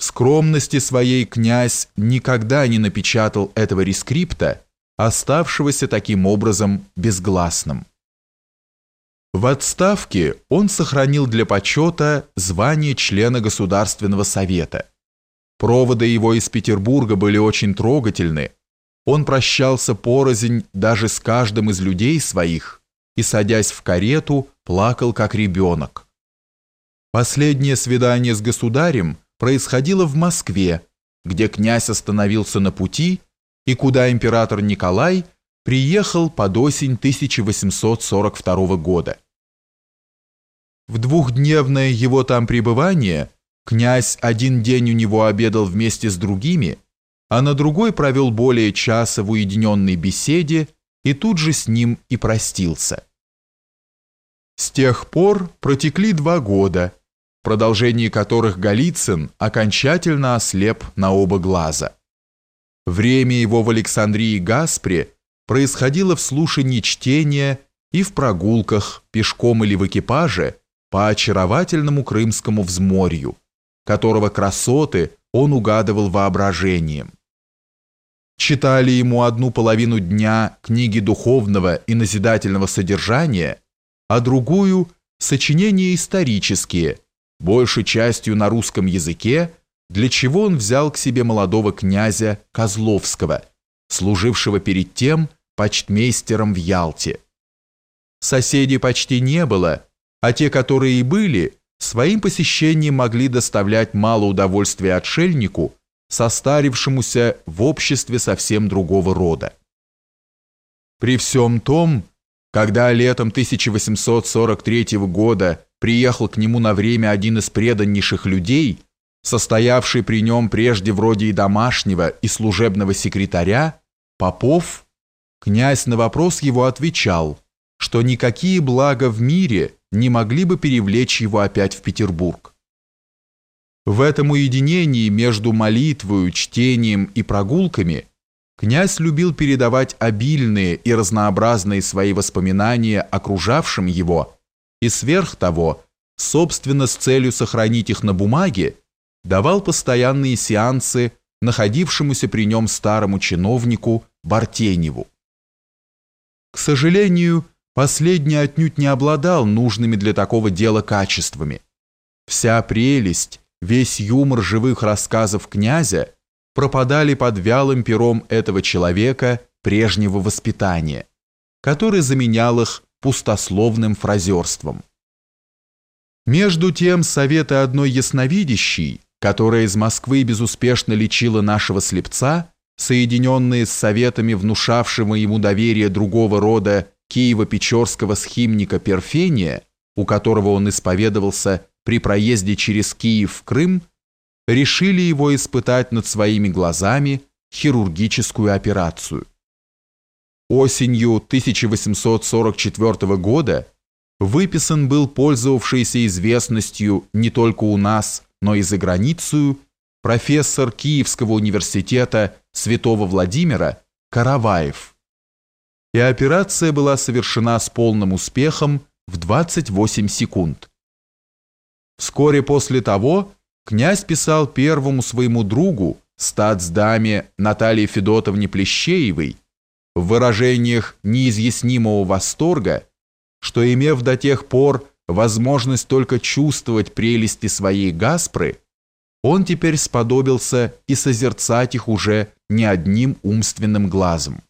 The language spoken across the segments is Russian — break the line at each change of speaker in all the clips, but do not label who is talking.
В скромности своей князь никогда не напечатал этого рескрипта, оставшегося таким образом безгласным. В отставке он сохранил для почета звание члена Государственного совета. Проводы его из Петербурга были очень трогательны. Он прощался порознь даже с каждым из людей своих и, садясь в карету, плакал как ребенок. Последнее свидание с государем происходило в Москве, где князь остановился на пути и куда император Николай – приехал под осень 1842 года. В двухдневное его там пребывание князь один день у него обедал вместе с другими, а на другой провел более часа в уединенной беседе и тут же с ним и простился. С тех пор протекли два года, в продолжении которых Голицын окончательно ослеп на оба глаза. Время его в Александрии Гаспре происходило в слушании чтения и в прогулках, пешком или в экипаже, по очаровательному крымскому взморью, которого красоты он угадывал воображением. Читали ему одну половину дня книги духовного и назидательного содержания, а другую – сочинения исторические, большей частью на русском языке, для чего он взял к себе молодого князя Козловского, служившего перед тем – почтмейстером в Ялте. Соседей почти не было, а те, которые и были, своим посещением могли доставлять мало удовольствия отшельнику, состарившемуся в обществе совсем другого рода. При всем том, когда летом 1843 года приехал к нему на время один из преданнейших людей, состоявший при нем прежде вроде и домашнего, и служебного секретаря, Попов, Князь на вопрос его отвечал, что никакие блага в мире не могли бы перевлечь его опять в Петербург. В этом уединении между молитвою, чтением и прогулками князь любил передавать обильные и разнообразные свои воспоминания окружавшим его и сверх того, собственно с целью сохранить их на бумаге, давал постоянные сеансы находившемуся при нем старому чиновнику Бартеневу. К сожалению, последний отнюдь не обладал нужными для такого дела качествами. Вся прелесть, весь юмор живых рассказов князя пропадали под вялым пером этого человека прежнего воспитания, который заменял их пустословным фразерством. Между тем советы одной ясновидящей, которая из Москвы безуспешно лечила нашего слепца, соединенные с советами внушавшего ему доверие другого рода Киево-Печорского схимника Перфения, у которого он исповедовался при проезде через Киев в Крым, решили его испытать над своими глазами хирургическую операцию. Осенью 1844 года выписан был пользовавшийся известностью не только у нас, но и за границу профессор Киевского университета святого Владимира Караваев. И операция была совершена с полным успехом в 28 секунд. Вскоре после того князь писал первому своему другу, статсдаме Наталье Федотовне Плещеевой, в выражениях неизъяснимого восторга, что, имев до тех пор возможность только чувствовать прелести своей Гаспры, он теперь сподобился и созерцать их уже не одним умственным глазом.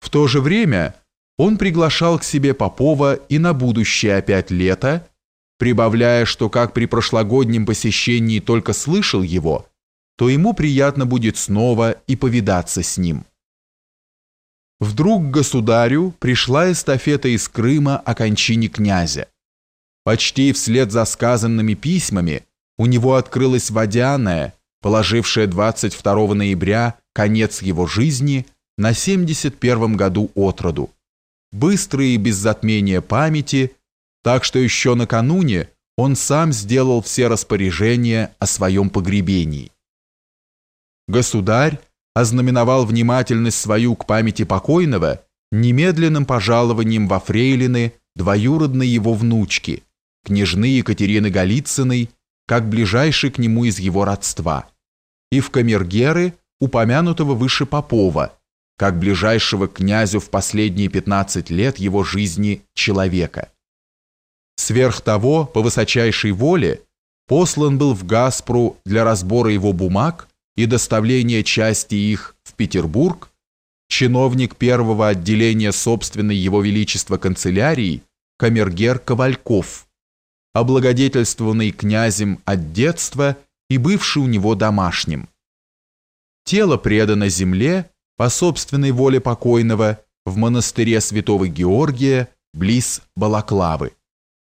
В то же время он приглашал к себе Попова и на будущее опять лето, прибавляя, что как при прошлогоднем посещении только слышал его, то ему приятно будет снова и повидаться с ним. Вдруг к государю пришла эстафета из Крыма о кончине князя. Почти вслед за сказанными письмами – у него открылась водяная, положившая 22 ноября конец его жизни на 71 году от роду. Быстрые без затмения памяти, так что еще накануне он сам сделал все распоряжения о своем погребении. Государь ознаменовал внимательность свою к памяти покойного немедленным пожалованием во фрейлины двоюродной его внучки, княжны Екатерины Голицыной, как ближайший к нему из его родства, и в камергеры упомянутого выше Попова, как ближайшего к князю в последние 15 лет его жизни человека. Сверх того, по высочайшей воле, послан был в Гаспру для разбора его бумаг и доставления части их в Петербург чиновник первого отделения собственной его величества канцелярии камергер Ковальков, облагодетельствованный князем от детства и бывший у него домашним. Тело предано земле по собственной воле покойного в монастыре святого Георгия близ Балаклавы.